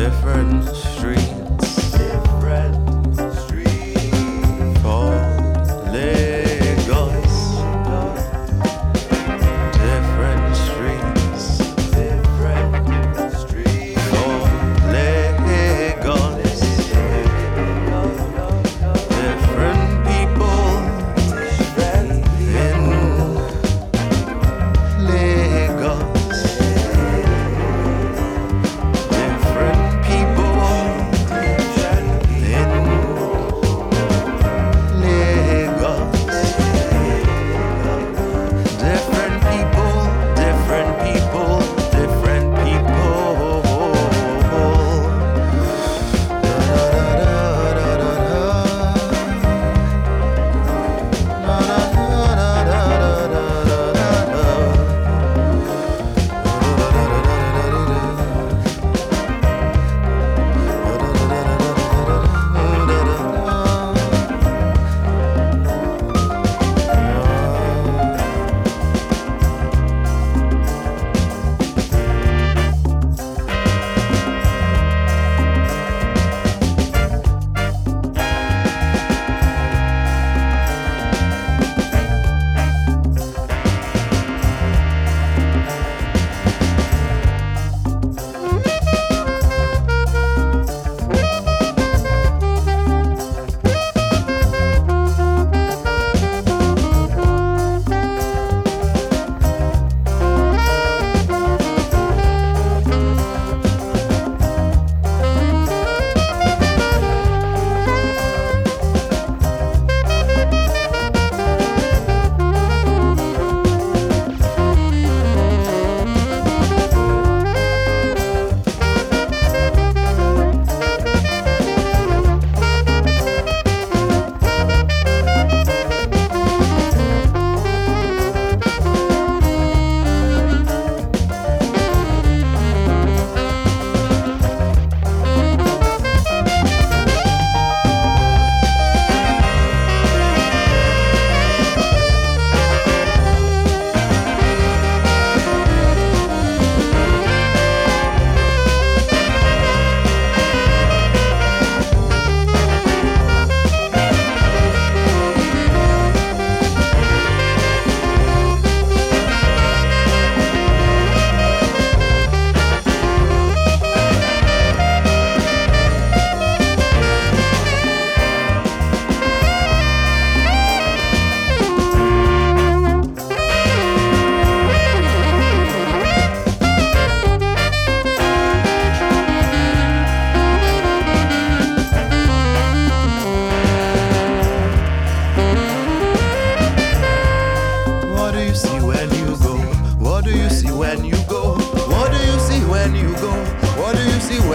difference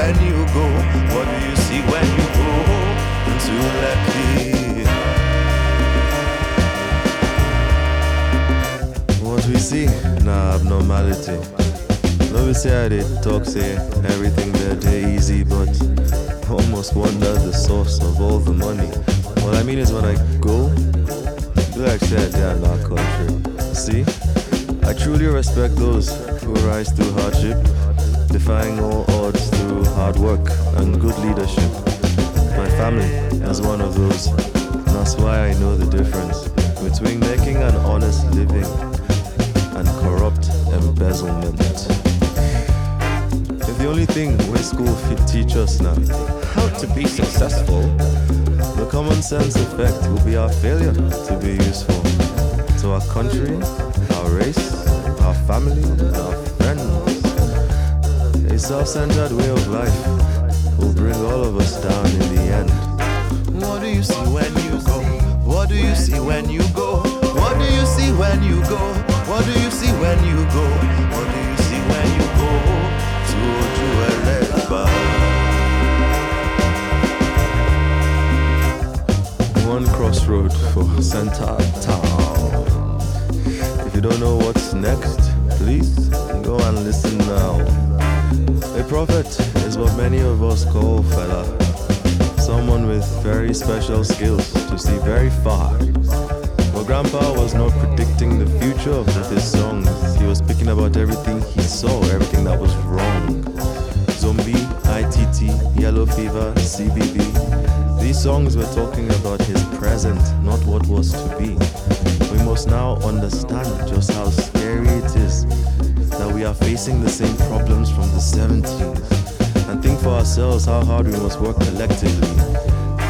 when you go? What do you see when you go into Lekki? What we see? Nah, abnormality. No, we say how they talk, say everything there, they easy, but I almost wonder the source of all the money. What I mean is when I go, you like said they are not country. See? I truly respect those who rise through hardship defying all odds through hard work and good leadership. My family is one of those. That's why I know the difference between making an honest living and corrupt embezzlement. If the only thing we school fit teach us now, how to be successful, the common sense effect will be our failure to be useful to our country, our race, our family, and our friends. A self centered way of life will bring all of us down in the end. What do you see when you go? What do you see when you go? What do you see when you go? What do you see when you go? What do you see when you go? To Oju Eleba. One crossroad for Center Town. If you don't know what's next, please go and listen now. A prophet is what many of us call Fela. Someone with very special skills to see very far. Well, Grandpa was not predicting the future of his songs. He was speaking about everything he saw, everything that was wrong. Zombie, ITT, yellow fever, C B B. These songs were talking about his present, not what was to be. We must now understand just how scary it is that we are facing the same problems from the 70s and think for ourselves how hard we must work collectively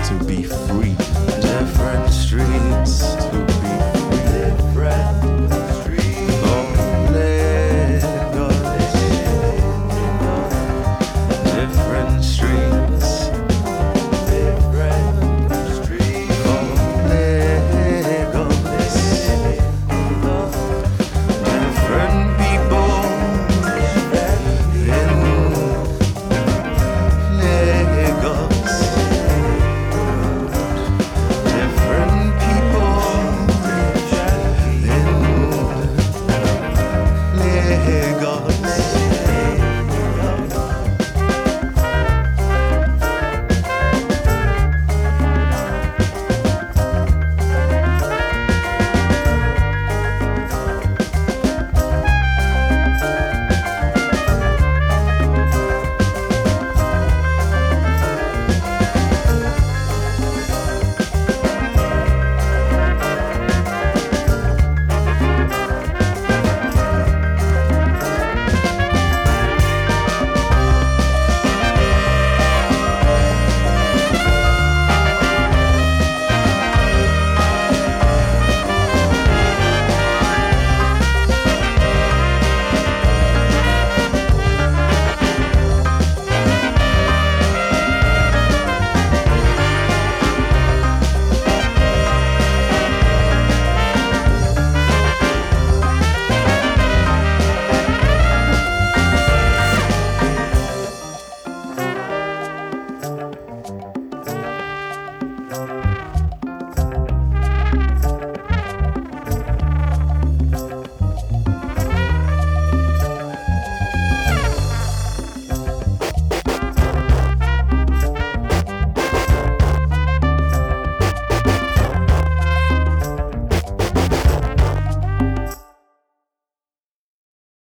to be free. Different streets to be